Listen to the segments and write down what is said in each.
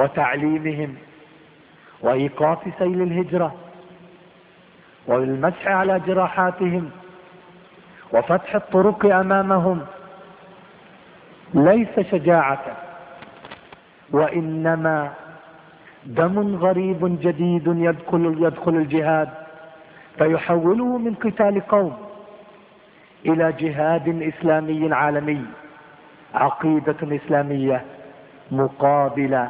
وتعليمهم وإيقاف سيل الهجرة والمسح على جراحاتهم وفتح الطرق أمامهم ليس شجاعة وإنما دم غريب جديد يدخل, يدخل الجهاد فيحوله من قتال قوم إلى جهاد إسلامي عالمي عقيدة إسلامية مقابل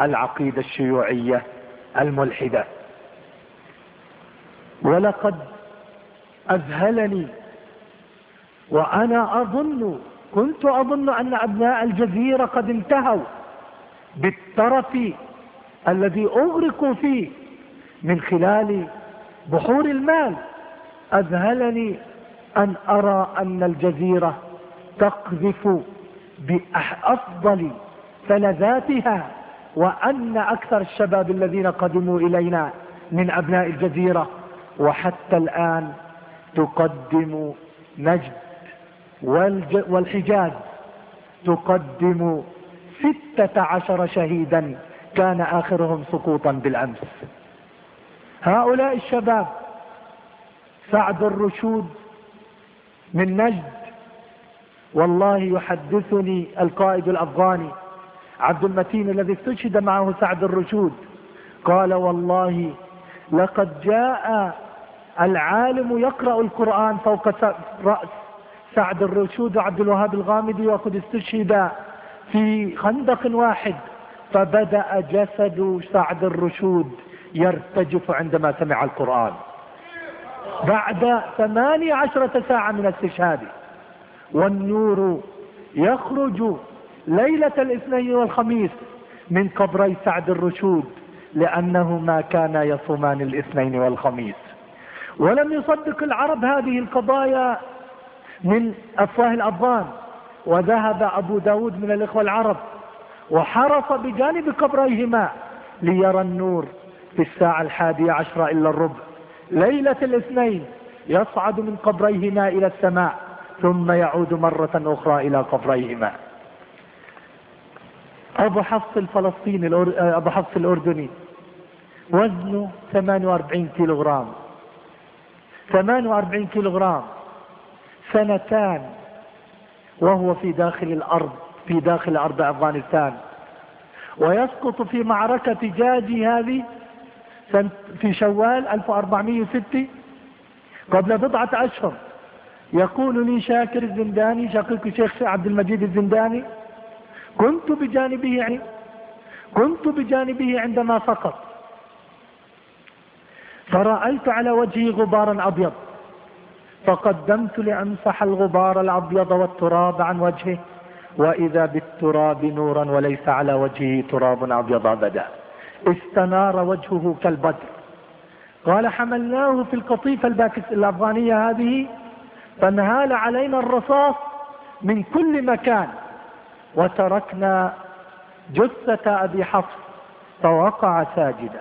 العقيدة الشيوعية الملحدة. ولقد أذهلني وأنا أظن كنت أظن أن أبناء الجزيرة قد انتهوا بالترف الذي أغرقوا فيه من خلال بحور المال. أذهلني أن أرى أن الجزيرة تقذف بأفضل فلذاتها. وأن أكثر الشباب الذين قدموا إلينا من أبناء الجزيرة وحتى الآن تقدم نجد والحجاز تقدم ستة عشر شهيدا كان آخرهم سقوطا بالأمس. هؤلاء الشباب سعد الرشود من نجد والله يحدثني القائد الأفغاني عبد المتين الذي استشهد معه سعد الرشود. قال والله لقد جاء العالم يقرأ القرآن فوق رأس سعد الرشود وعبد الوهاب الغامدي وقد استشهد في خندق واحد فبدأ جسد سعد الرشود يرتجف عندما سمع القرآن. بعد ثمانية عشرة ساعة من استشهاده والنور يخرج ليلة الاثنين والخميس من قبري سعد الرشود لأنهما كانا يصومان الاثنين والخميس. ولم يصدق العرب هذه القضايا من أفواه الأبان وذهب أبو داود من الإخوة العرب وحرص بجانب قبريهما ليرى النور في الساعة الحادية عشرة إلا الربع. ليلة الاثنين يصعد من قبريهما إلى السماء ثم يعود مرة أخرى إلى قبريهما. أبو حفص الفلسطيني أبو حفص الأردني. وزنه 48 كيلوغرام. 48 كيلوغرام. سنتان. وهو في داخل الأرض في داخل أرض أفغانستان. ويسقط في معركة جاجي هذه في شوال 1406 قبل بضعة أشهر. يقول لي شاكر الزنداني شقيق الشيخ عبد المجيد الزنداني كنت بجانبه يعني كنت بجانبه عندما سقط فرأيت على وجهه غبارا أبيض فقدمت لأمسح الغبار الأبيض والتراب عن وجهه وإذا بالتراب نورا وليس على وجهه تراب أبيض أبدا. استنار وجهه كالبدر. قال حملناه في القطيفة الأفغانية هذه فانهال علينا الرصاص من كل مكان. وتركنا جثة أبي حفص فوقع ساجدا.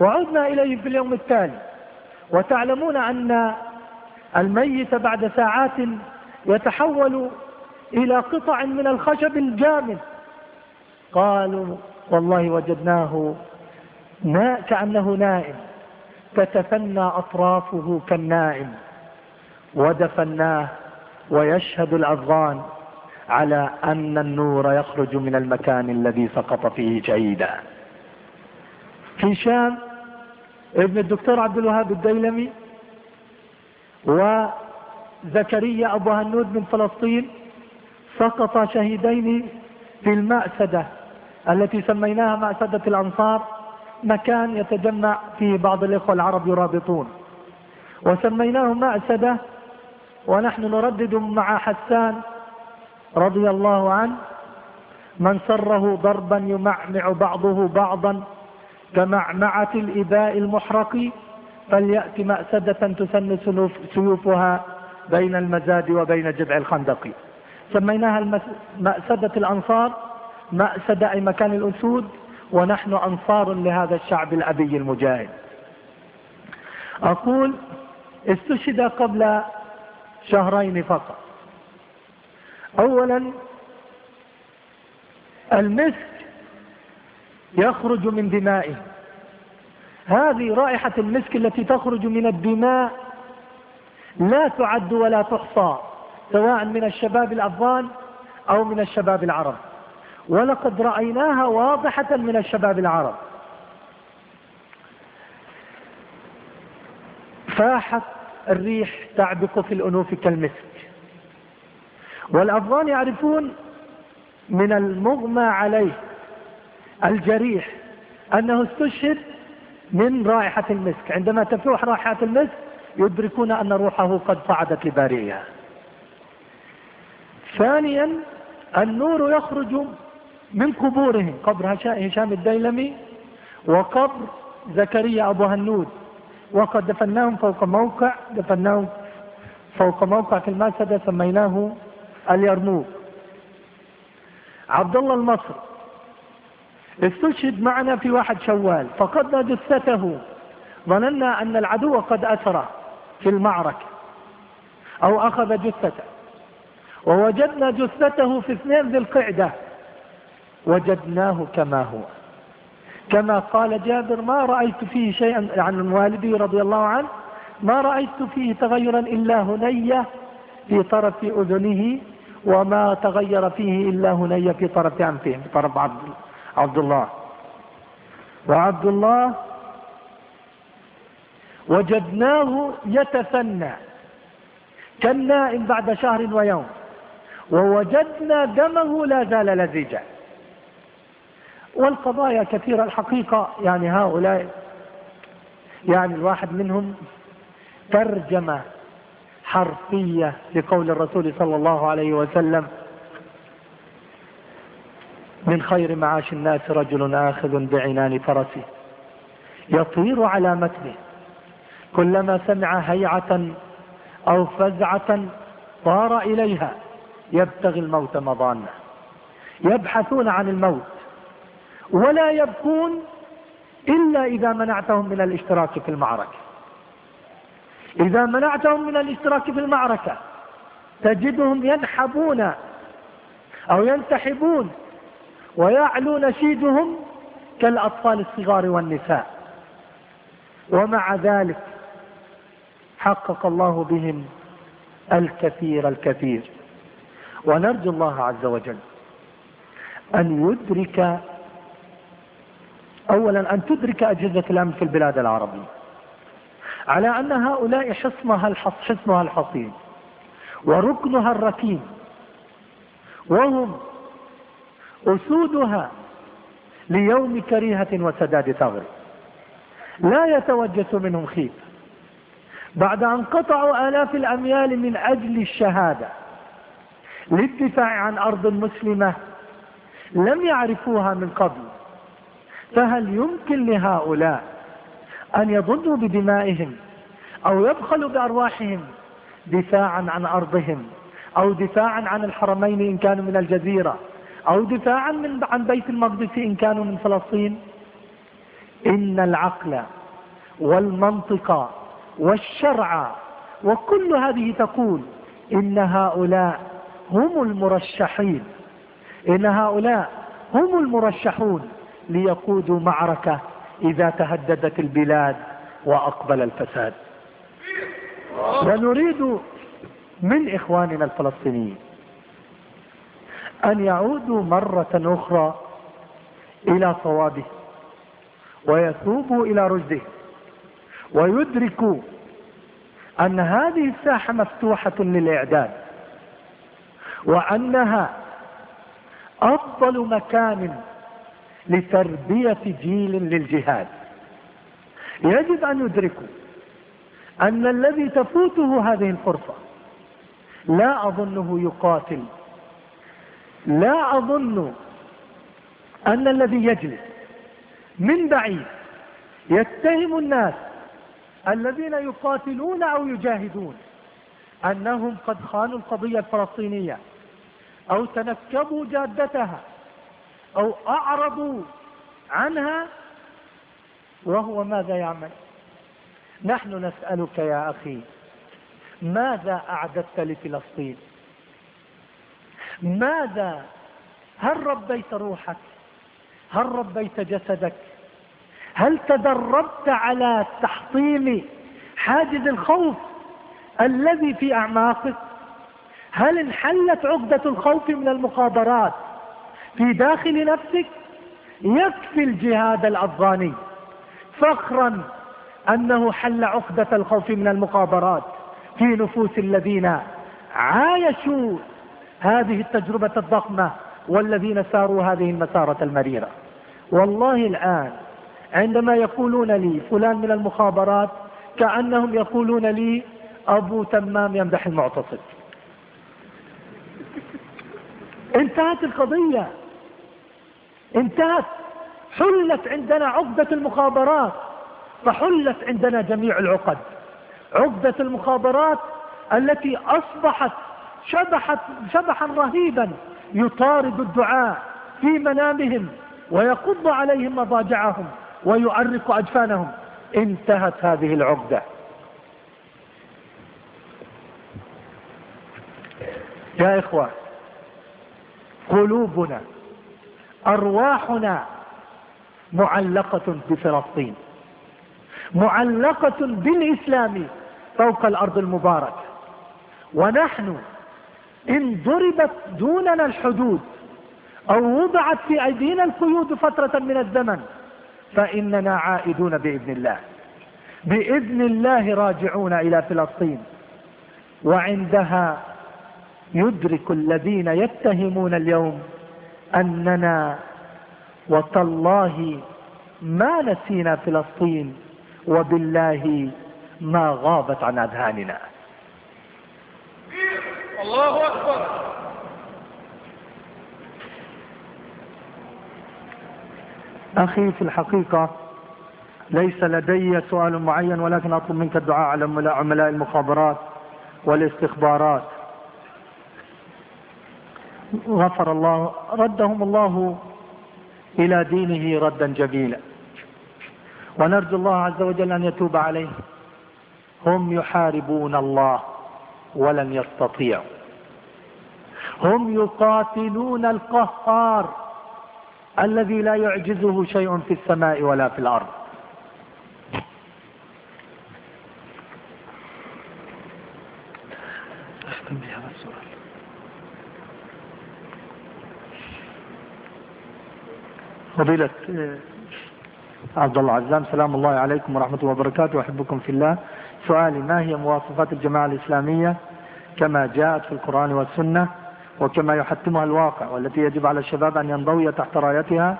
وعدنا إليه في اليوم التالي وتعلمون أن الميت بعد ساعات يتحول إلى قطع من الخشب الجامد. قالوا والله وجدناه كأنه نائم. تتفنى أطرافه كالنائم. ودفناه ويشهد الأفغان على أن النور يخرج من المكان الذي سقط فيه شهيدا هشام ابن الدكتور عبد الوهاب الديلمي وزكريا أبو هنود من فلسطين سقط شهيدين في المأسدة التي سميناها مأسدة الأنصار مكان يتجمع فيه بعض الإخوة العرب يرابطون. وسميناه مأسدة ونحن نردد مع حسان رضي الله عنه من سره ضربا يمعمع بعضه بعضا كمعمعة الإباء المحرق فليأتي مأسدة تسن سيوفها بين المزاد وبين جذع الخندق. سميناها مأسدة الأنصار مأسدة أي مكان الأسود ونحن أنصار لهذا الشعب الأبي المجاهد. أقول استشهد قبل شهرين فقط. أولا المسك يخرج من دمائهم هذه رائحة المسك التي تخرج من الدماء لا تعد ولا تحصى سواء من الشباب الأفغان أو من الشباب العرب. ولقد رأيناها واضحة من الشباب العرب. فاحت الريح تعبق في الأنوف كالمسك. والأفغان يعرفون من المغمى عليه الجريح أنه استشهد من رائحة المسك. عندما تفوح رائحة المسك يدركون أن روحه قد صعدت لبارئها ثانيا النور يخرج من قبورهم. قبر هشام الديلمي وقبر زكريا أبو هنود. وقد دفناهم فوق موقع دفناهم فوق موقع في المسجد سميناه اليرموك. عبد الله المصر استشهد معنا في واحد شوال فقدنا جثته ظننا أن العدو قد أسره في المعركة أو أخذ جثته. ووجدنا جثته في اثنين ذي القعدة. وجدناه كما هو. كما قال جابر ما رأيت فيه شيئا عن والدي رضي الله عنه. ما رأيت فيه تغيرا إلا هنية في طرف أذنه. وما تغير فيه إلا هنية في طرف أنفه في طرف عبد, عبد الله وعبد الله وجدناه يتثنى كالنائم بعد شهر ويوم. ووجدنا دمه لا زال لزجا. والقضايا كثيرة الحقيقة يعني هؤلاء يعني الواحد منهم ترجمة حرفية لقول الرسول صلى الله عليه وسلم من خير معاش الناس رجل آخذ بعنان فرسه يطير على متنه كلما سمع هيعة أو فزعة طار إليها يبتغي الموت مضانه يبحثون عن الموت ولا يبكون إلا إذا منعتهم من الاشتراك في المعركة إذا منعتهم من الاشتراك في المعركة تجدهم ينحبون أو ينتحبون ويعلو نشيدهم كالأطفال الصغار والنساء. ومع ذلك حقق الله بهم الكثير الكثير. ونرجو الله عز وجل أن يدرك أولا أن تدرك أجهزة الأمن في البلاد العربية. على أن هؤلاء حصنها حصنها الحصين وركنها الركين وهم أسودها ليوم كريهة وسداد ثغر. لا يتوجس منهم خيف. بعد أن قطعوا آلاف الأميال من أجل الشهادة للدفاع عن أرض مسلمة لم يعرفوها من قبل فهل يمكن لهؤلاء أن يضدوا بدمائهم أو يبخلوا بأرواحهم دفاعا عن أرضهم أو دفاعا عن الحرمين إن كانوا من الجزيرة أو دفاعا من عن بيت المقدس إن كانوا من فلسطين. إن العقل والمنطق والشرع وكل هذه تقول إن هؤلاء هم المرشحين. إن هؤلاء هم المرشحون ليقودوا معركة إذا تهددت البلاد وأقبل الفساد. ونريد من إخواننا الفلسطينيين أن يعودوا مرة أخرى إلى صوابه ويتوبوا إلى رشده ويدركوا أن هذه الساحة مفتوحة للإعداد وأنها أفضل مكان لتربية جيل للجهاد. يجب أن يدركوا أن الذي تفوته هذه الفرصة لا أظنه يقاتل. لا أظن أن الذي يجلس من بعيد يتهم الناس الذين يقاتلون أو يجاهدون أنهم قد خانوا القضية الفلسطينية أو تنكبوا جادتها. أو أعرضوا عنها وهو ماذا يعمل؟ نحن نسألك يا أخي ماذا أعددت لفلسطين؟ ماذا هل ربيت روحك؟ هل ربيت جسدك؟ هل تدربت على تحطيم حاجز الخوف الذي في أعماقك؟ هل انحلت عقدة الخوف من المخابرات؟ في داخل نفسك يكفي الجهاد الأفغاني. فخرا أنه حل عقدة الخوف من المخابرات في نفوس الذين عايشوا هذه التجربة الضخمة والذين ساروا هذه المسارة المريرة. والله الآن عندما يقولون لي فلان من المخابرات كأنهم يقولون لي أبو تمام يمدح المعتصم. انتهت القضية. انتهت. حلت عندنا عقدة المخابرات فحلت عندنا جميع العقد. عقدة المخابرات التي أصبحت شبحت شبحا رهيبا يطارد الدعاء في منامهم ويقض عليهم مضاجعهم ويعرق أجفانهم. انتهت هذه العقدة. يا إخوة قلوبنا أرواحنا معلقة بفلسطين معلقة بالإسلام فوق الأرض المباركة. ونحن إن ضربت دوننا الحدود أو وضعت في أيدينا القيود فترة من الزمن فإننا عائدون بإذن الله. بإذن الله راجعون إلى فلسطين. وعندها يدرك الذين يتهمون اليوم أننا وتالله ما نسينا فلسطين وبالله ما غابت عن أذهاننا. الله أكبر. أخي في الحقيقة ليس لدي سؤال معين ولكن أطلب منك الدعاء على عملاء المخابرات والاستخبارات. غفر الله ردهم الله إلى دينه ردا جميلا. ونرجو الله عز وجل أن يتوب عليه. هم يحاربون الله ولن يستطيعوا. هم يقاتلون القهار الذي لا يعجزه شيء في السماء ولا في الأرض. فضيلة عبد الله عزام سلام الله عليكم ورحمة الله وبركاته أحبكم في الله. سؤالي ما هي مواصفات الجماعة الإسلامية كما جاءت في القرآن والسنة وكما يحتمها الواقع والتي يجب على الشباب أن ينضوي تحت رايتها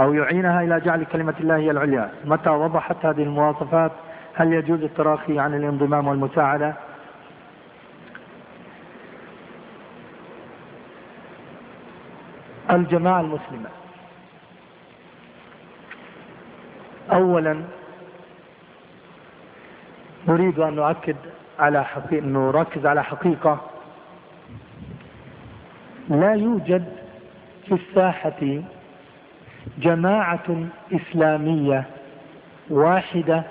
أو يعينها إلى جعل كلمة الله هي العليا؟ متى وضحت هذه المواصفات؟ هل يجوز التراخي عن الانضمام والمساعدة؟ الجماعة المسلمة. أولا نريد أن نؤكد على حقيقة نركز على حقيقة لا يوجد في الساحة جماعة إسلامية واحدة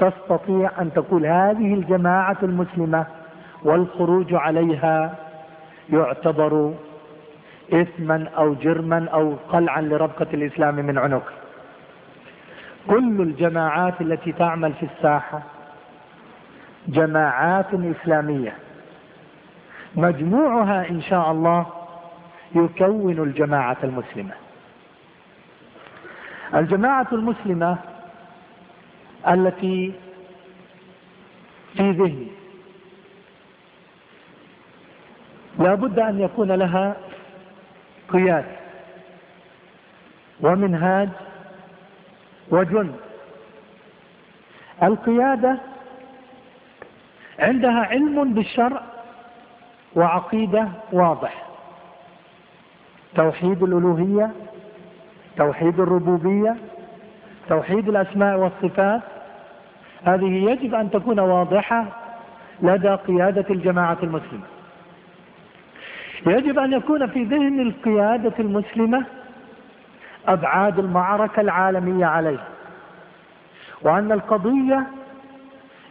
تستطيع أن تقول هذه الجماعة المسلمة والخروج عليها يعتبر إثما أو جرما أو قلعا لربقة الإسلام من عنق. كل الجماعات التي تعمل في الساحة جماعات إسلامية. مجموعها إن شاء الله يكون الجماعة المسلمة. الجماعة المسلمة التي في ذهني. لا بد أن يكون لها قياس ومنهاج وجند القيادة عندها علم بالشرع وعقيدة واضح. توحيد الألوهية توحيد الربوبية توحيد الأسماء والصفات هذه يجب أن تكون واضحة لدى قيادة الجماعة المسلمة. يجب أن يكون في ذهن القيادة المسلمة أبعاد المعركة العالمية عليه وأن القضية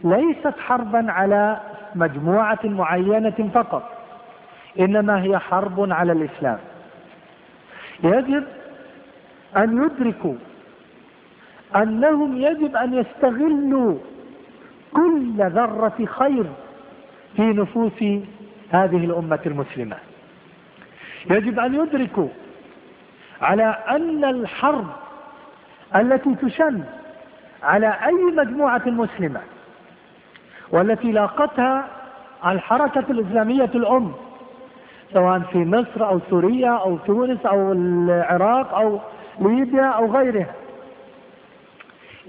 ليست حربا على مجموعة معينة فقط إنما هي حرب على الإسلام. يجب أن يدركوا أنهم يجب أن يستغلوا كل ذرة خير في نفوس هذه الأمة المسلمة. يجب أن يدركوا على أن الحرب التي تشن على أي مجموعة مسلمة والتي لاقتها الحركة الإسلامية الأم سواء في مصر أو سوريا أو تونس أو العراق أو ليبيا أو غيرها.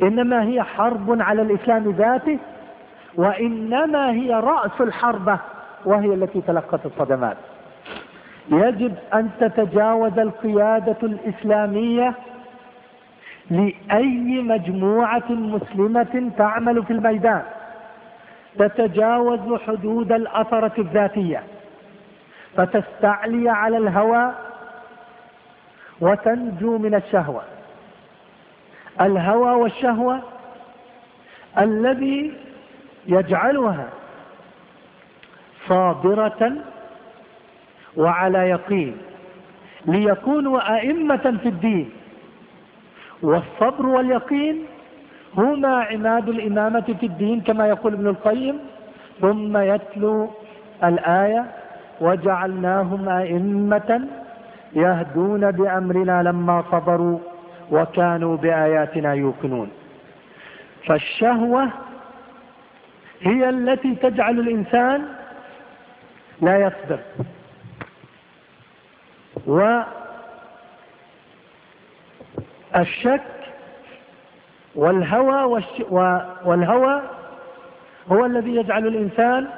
إنما هي حرب على الإسلام ذاته وإنما هي رأس الحربة وهي التي تلقت الصدمات. يجب أن تتجاوز القيادة الإسلامية لأي مجموعة مسلمة تعمل في الميدان. تتجاوز حدود الأثرة الذاتية. فتستعلي على الهوى وتنجو من الشهوة. الهوى والشهوة الذي يجعلها صابرة وعلى يقين ليكونوا أئمة في الدين. والصبر واليقين هما عماد الإمامة في الدين كما يقول ابن القيم ثم يتلو الآية وجعلناهم أئمة يهدون بأمرنا لما صبروا وكانوا بآياتنا يوقنون. فالشهوة هي التي تجعل الإنسان لا يصبر. والشك والهوى والهوى هو الذي يجعل الإنسان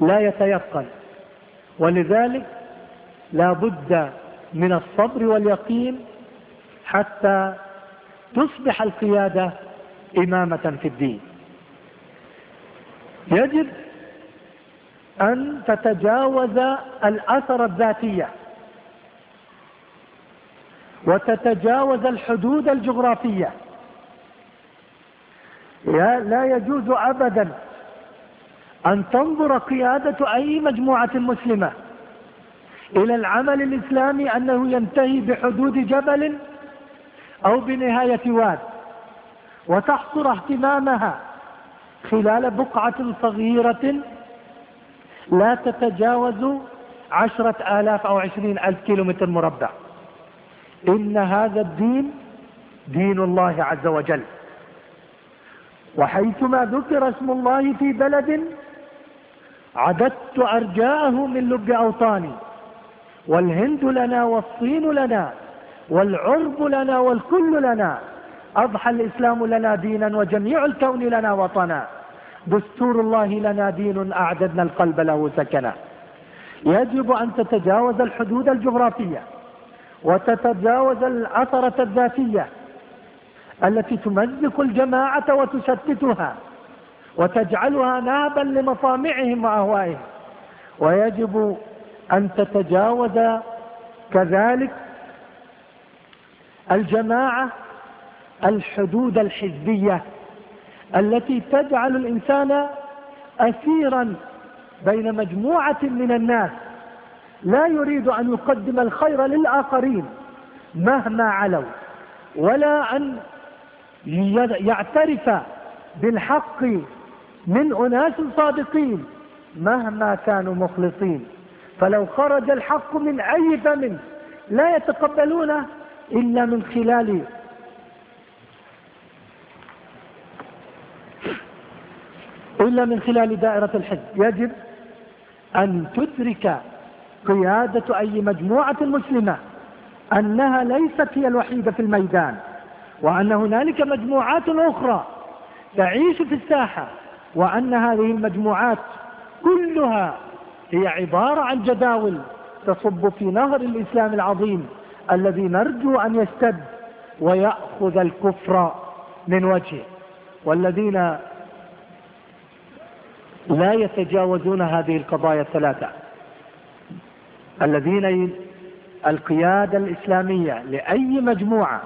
لا يتيقن ولذلك لا بد من الصبر واليقين حتى تصبح القيادة إمامة في الدين. يجب أن تتجاوز الأثر الذاتية. وتتجاوز الحدود الجغرافية. لا يجوز أبدا أن تنظر قيادة أي مجموعة مسلمة إلى العمل الإسلامي أنه ينتهي بحدود جبل أو بنهاية واد وتحصر اهتمامها خلال بقعة صغيرة لا تتجاوز عشرة آلاف أو عشرين ألف كيلومتر مربع. إن هذا الدين دين الله عز وجل. وحيثما ذكر اسم الله في بلد عددت أرجاءه من لب أوطاني. والهند لنا والصين لنا والعرب لنا والكل لنا. أضحى الإسلام لنا دينا وجميع الكون لنا وطنا. دستور الله لنا دين أعددنا القلب له سكنا. يجب أن تتجاوز الحدود الجغرافية وتتجاوز الأثرة الذاتية التي تمزق الجماعة وتشتتها وتجعلها نابا لمطامعهم وأهوائهم. ويجب أن تتجاوز كذلك الجماعة الحدود الحزبية التي تجعل الإنسان أسيرا بين مجموعة من الناس. لا يريد أن يقدم الخير للآخرين مهما علوا ولا أن يعترف بالحق من أناس صادقين مهما كانوا مخلصين. فلو خرج الحق من أي فم لا يتقبلونه إلا من خلال إلا من خلال دائرة الحزب يجب أن تدرك قيادة أي مجموعة مسلمة أنها ليست هي الوحيدة في الميدان وأن هنالك مجموعات أخرى تعيش في الساحة وأن هذه المجموعات كلها هي عبارة عن جداول تصب في نهر الإسلام العظيم الذي نرجو أن يستد ويأخذ الكفر من وجهه. والذين لا يتجاوزون هذه القضايا الثلاثة. الذين القيادة الإسلامية لأي مجموعة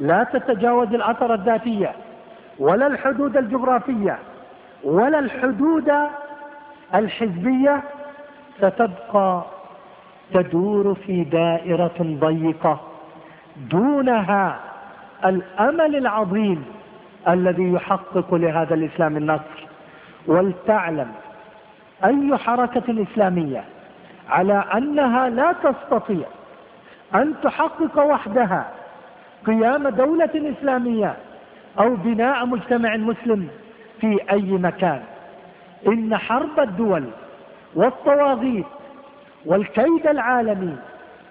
لا تتجاوز الأثر الذاتية ولا الحدود الجغرافية ولا الحدود الحزبية ستبقى تدور في دائرة ضيقة دونها الأمل العظيم الذي يحقق لهذا الإسلام النصر. ولتعلم أي حركة إسلامية على أنها لا تستطيع أن تحقق وحدها قيام دولة إسلامية أو بناء مجتمع مسلم في أي مكان. إن حرب الدول والطواغيت والكيد العالمي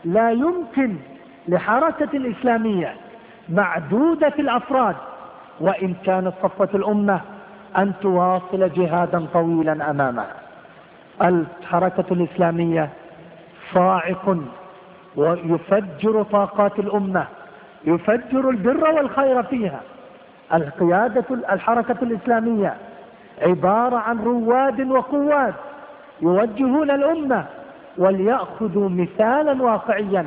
لا يمكن لحركة إسلامية معدودة الأفراد وإن كانت صفة الأمة أن تواصل جهادا طويلا أمامها الحركة الإسلامية صاعق ويفجر طاقات الأمة يفجر البر والخير فيها. القيادة الحركة الإسلامية عبارة عن رواد وقوات يوجهون الأمة وليأخذوا مثالا واقعيا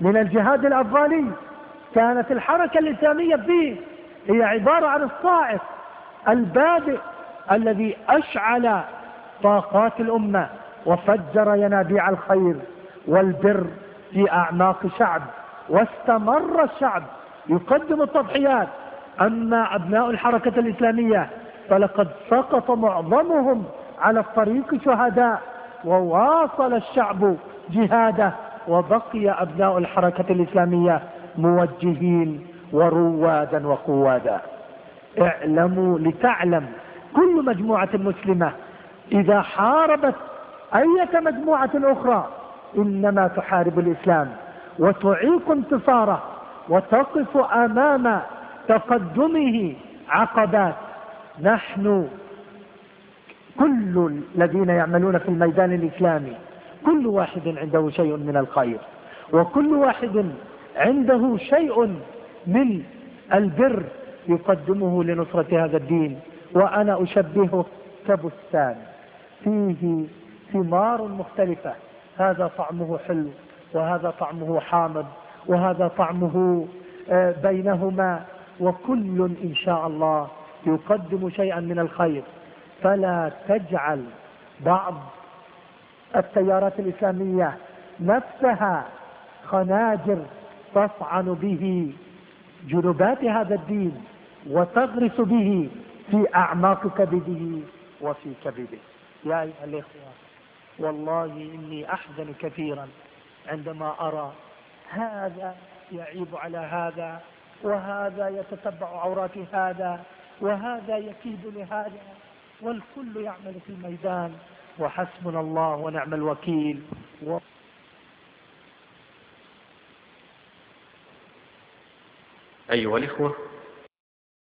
من الجهاد الأفغاني. كانت الحركة الإسلامية فيه هي عبارة عن الصاعق البادئ الذي أشعل طاقات الأمة وفجر ينابيع الخير والبر في أعماق شعب واستمر الشعب يقدم التضحيات. أما أبناء الحركة الإسلامية فلقد سقط معظمهم على الطريق شهداء وواصل الشعب جهاده وبقي أبناء الحركة الإسلامية موجهين وروادا وقوادا. اعلموا لتعلم كل مجموعة مسلمة. إذا حاربت أية مجموعة أخرى إنما تحارب الإسلام وتعيق انتصاره وتقف أمام تقدمه عقبات. نحن كل الذين يعملون في الميدان الإسلامي كل واحد عنده شيء من الخير وكل واحد عنده شيء من البر. يقدمه لنصرة هذا الدين وأنا أشبهه كبستان. فيه ثمار مختلفة. هذا طعمه حلو وهذا طعمه حامض وهذا طعمه آه، بينهما. وكل إن شاء الله يقدم شيئا من الخير. فلا تجعل بعض التيارات الإسلامية نفسها خناجر تطعن به جنبات هذا الدين. وتغرس به في أعماق كبده وفي كبده. يا أيها الإخوة والله إني أحزن كثيرا عندما أرى هذا يعيب على هذا وهذا يتتبع عورات هذا وهذا يكيد لهذا والكل يعمل في الميدان. وحسبنا الله ونعم الوكيل. و... أيها الإخوة